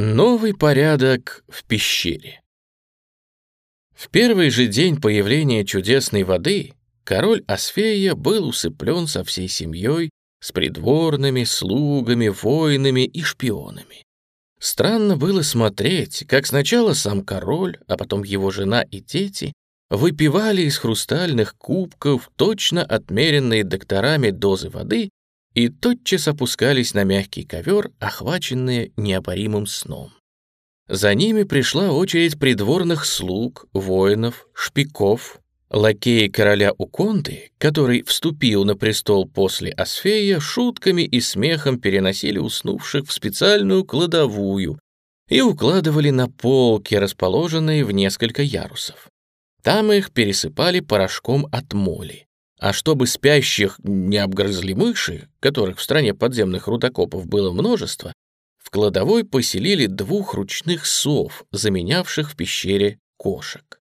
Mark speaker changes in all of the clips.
Speaker 1: Новый порядок в пещере. В первый же день появления чудесной воды король Асфея был усыплен со всей семьей, с придворными, слугами, воинами и шпионами. Странно было смотреть, как сначала сам король, а потом его жена и дети выпивали из хрустальных кубков точно отмеренные докторами дозы воды и тотчас опускались на мягкий ковер, охваченные неопаримым сном. За ними пришла очередь придворных слуг, воинов, шпиков, лакеи короля Уконды, который вступил на престол после Асфея, шутками и смехом переносили уснувших в специальную кладовую и укладывали на полки, расположенные в несколько ярусов. Там их пересыпали порошком от моли. А чтобы спящих не обгрызли мыши, которых в стране подземных рудокопов было множество, в кладовой поселили двух ручных сов, заменявших в пещере кошек.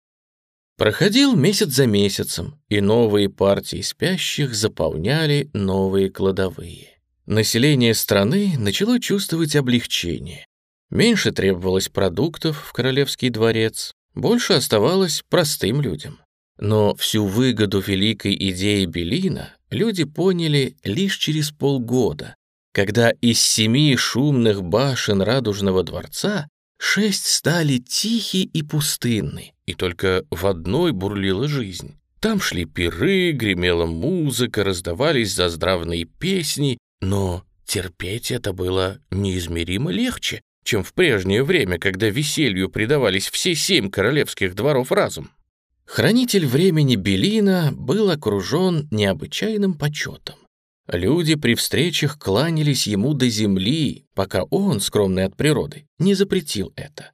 Speaker 1: Проходил месяц за месяцем, и новые партии спящих заполняли новые кладовые. Население страны начало чувствовать облегчение. Меньше требовалось продуктов в королевский дворец, больше оставалось простым людям. Но всю выгоду великой идеи Белина люди поняли лишь через полгода, когда из семи шумных башен Радужного дворца шесть стали тихи и пустынны, и только в одной бурлила жизнь. Там шли пиры, гремела музыка, раздавались заздравные песни, но терпеть это было неизмеримо легче, чем в прежнее время, когда веселью предавались все семь королевских дворов разум. Хранитель времени Белина был окружен необычайным почетом. Люди при встречах кланялись ему до земли, пока он, скромный от природы, не запретил это.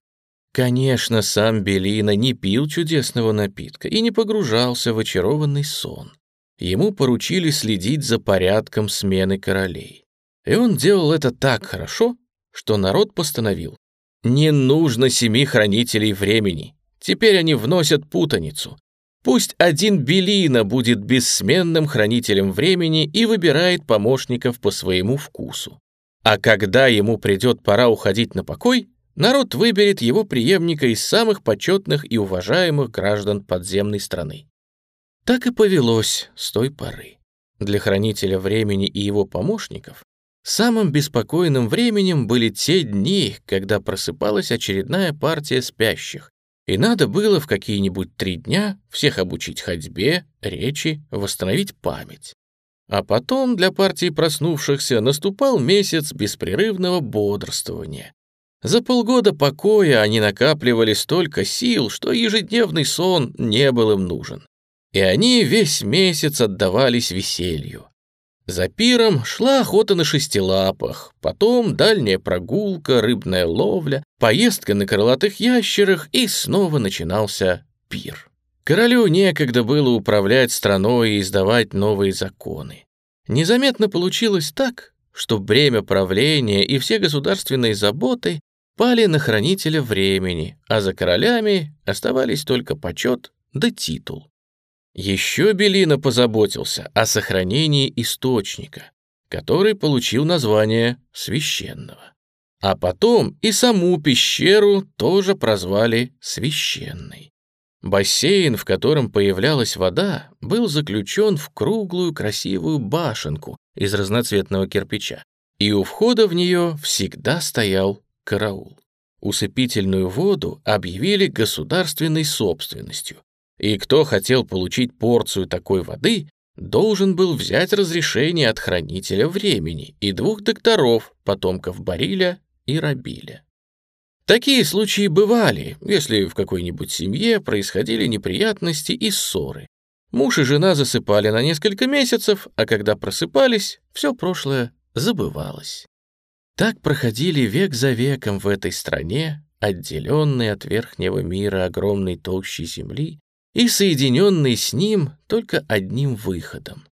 Speaker 1: Конечно, сам Белина не пил чудесного напитка и не погружался в очарованный сон. Ему поручили следить за порядком смены королей. И он делал это так хорошо, что народ постановил, не нужно семи хранителей времени, Теперь они вносят путаницу. Пусть один Белина будет бессменным хранителем времени и выбирает помощников по своему вкусу. А когда ему придет пора уходить на покой, народ выберет его преемника из самых почетных и уважаемых граждан подземной страны. Так и повелось с той поры. Для хранителя времени и его помощников самым беспокойным временем были те дни, когда просыпалась очередная партия спящих, и надо было в какие-нибудь три дня всех обучить ходьбе, речи, восстановить память. А потом для партии проснувшихся наступал месяц беспрерывного бодрствования. За полгода покоя они накапливали столько сил, что ежедневный сон не был им нужен. И они весь месяц отдавались веселью. За пиром шла охота на шестилапах, потом дальняя прогулка, рыбная ловля, поездка на крылатых ящерах и снова начинался пир. Королю некогда было управлять страной и издавать новые законы. Незаметно получилось так, что бремя правления и все государственные заботы пали на хранителя времени, а за королями оставались только почет да титул. Еще Белина позаботился о сохранении источника, который получил название священного. А потом и саму пещеру тоже прозвали священной. Бассейн, в котором появлялась вода, был заключен в круглую красивую башенку из разноцветного кирпича, и у входа в нее всегда стоял караул. Усыпительную воду объявили государственной собственностью, и кто хотел получить порцию такой воды, должен был взять разрешение от хранителя времени и двух докторов, потомков Бариля и Рабиля. Такие случаи бывали, если в какой-нибудь семье происходили неприятности и ссоры. Муж и жена засыпали на несколько месяцев, а когда просыпались, все прошлое забывалось. Так проходили век за веком в этой стране, отделенной от верхнего мира огромной толщей земли, и соединенный с ним только одним выходом,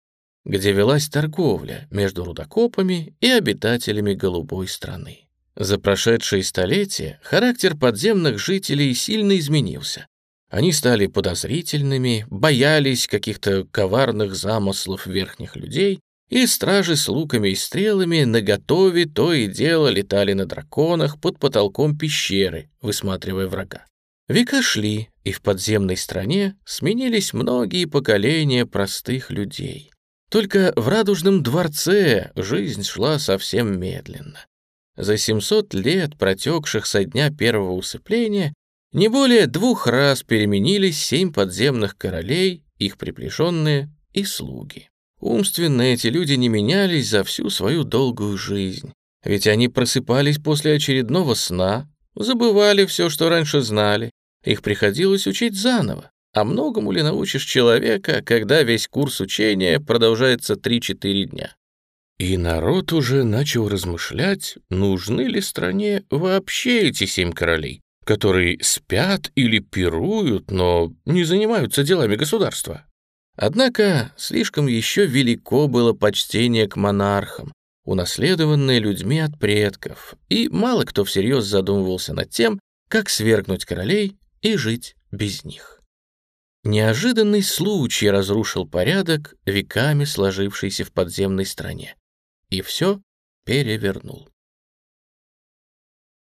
Speaker 1: где велась торговля между рудокопами и обитателями голубой страны. За прошедшие столетия характер подземных жителей сильно изменился. Они стали подозрительными, боялись каких-то коварных замыслов верхних людей и стражи с луками и стрелами наготове то и дело летали на драконах под потолком пещеры, высматривая врага. Века шли, и в подземной стране сменились многие поколения простых людей. Только в радужном дворце жизнь шла совсем медленно. За 700 лет, протекших со дня первого усыпления, не более двух раз переменились семь подземных королей, их приближенные и слуги. Умственно эти люди не менялись за всю свою долгую жизнь, ведь они просыпались после очередного сна, забывали все, что раньше знали, их приходилось учить заново. А многому ли научишь человека, когда весь курс учения продолжается 3-4 дня? И народ уже начал размышлять, нужны ли стране вообще эти семь королей, которые спят или пируют, но не занимаются делами государства. Однако слишком еще велико было почтение к монархам, унаследованное людьми от предков, и мало кто всерьез задумывался над тем, как свергнуть королей и жить без них. Неожиданный случай разрушил порядок, веками сложившийся в подземной стране, и все перевернул.